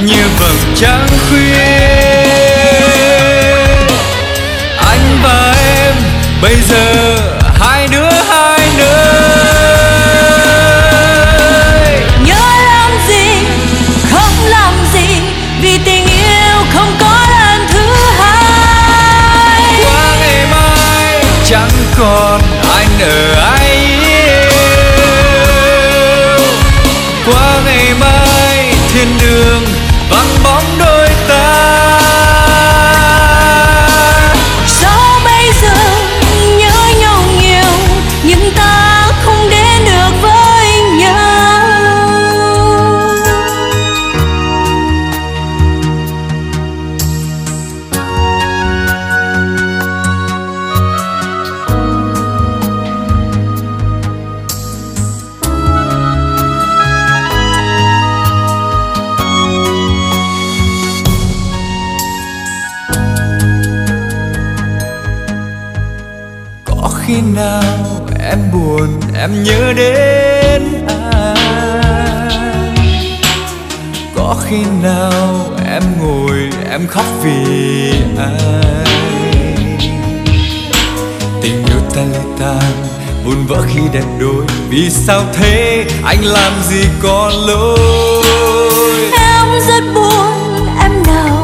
như vầng trăng khuya. Anh và em bây giờ hai đứa hai nơi nhớ làm gì không làm gì vì tình yêu không có lần thứ hai. Qua ngày mai chẳng còn anh ở nào, em buồn, em nhớ đến anh có khi nào em ngồi, em khóc vì anh tình yêu ta ly tan buồn vỡ khi đẹp đôi. Vì sao thế? Anh làm gì có lỗi? Em rất buồn, em nào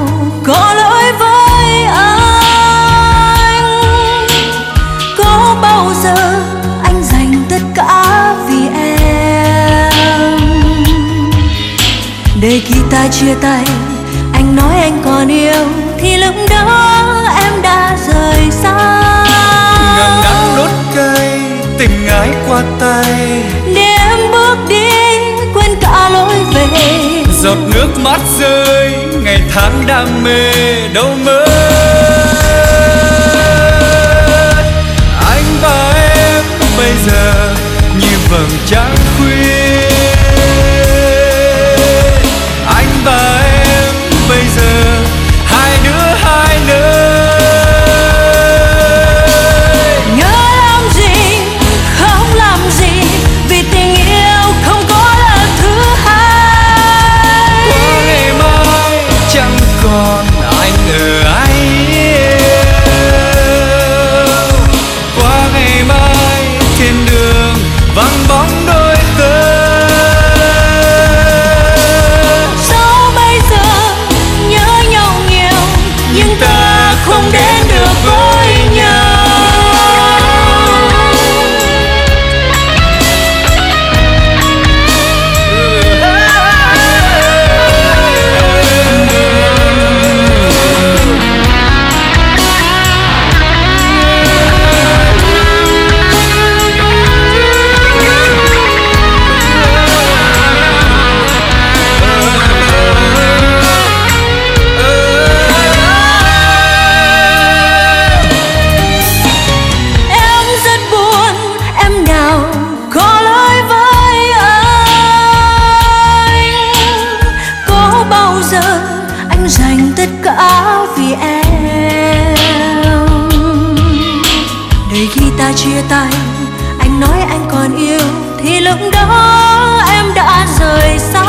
để khi ta chia tay anh nói anh còn yêu thì lúc đó em đã rời xa. Ngần đắng đốt cay tình ái qua tay. Để em bước đi quên cả lối về. Giọt nước mắt rơi ngày tháng đam mê đâu mất tất cả vì em. Để khi ta chia tay anh nói anh còn yêu thì lúc đó em đã rời xa.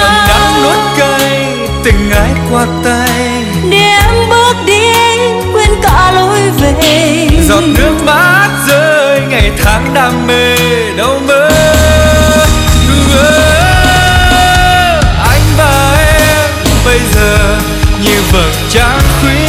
Gần đắng nuốt cay tình ái qua tay. Để em bước đi quên cả lối về. Giọt nước mắt rơi ngày tháng đam mê đâu mơ giờ như vật trắng khuya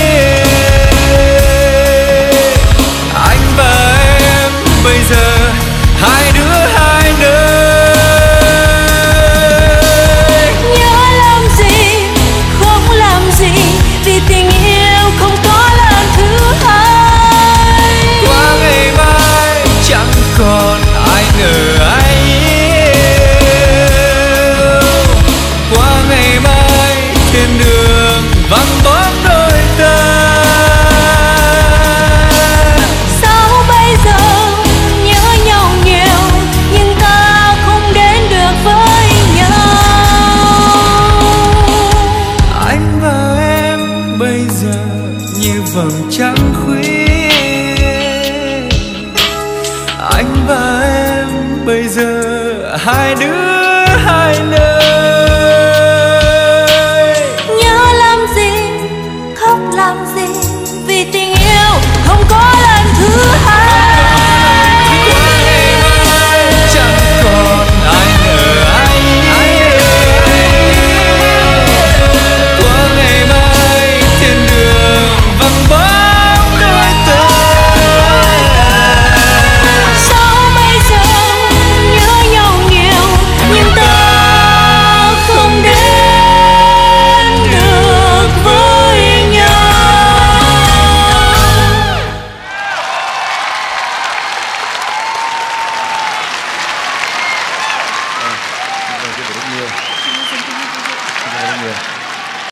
khuya anh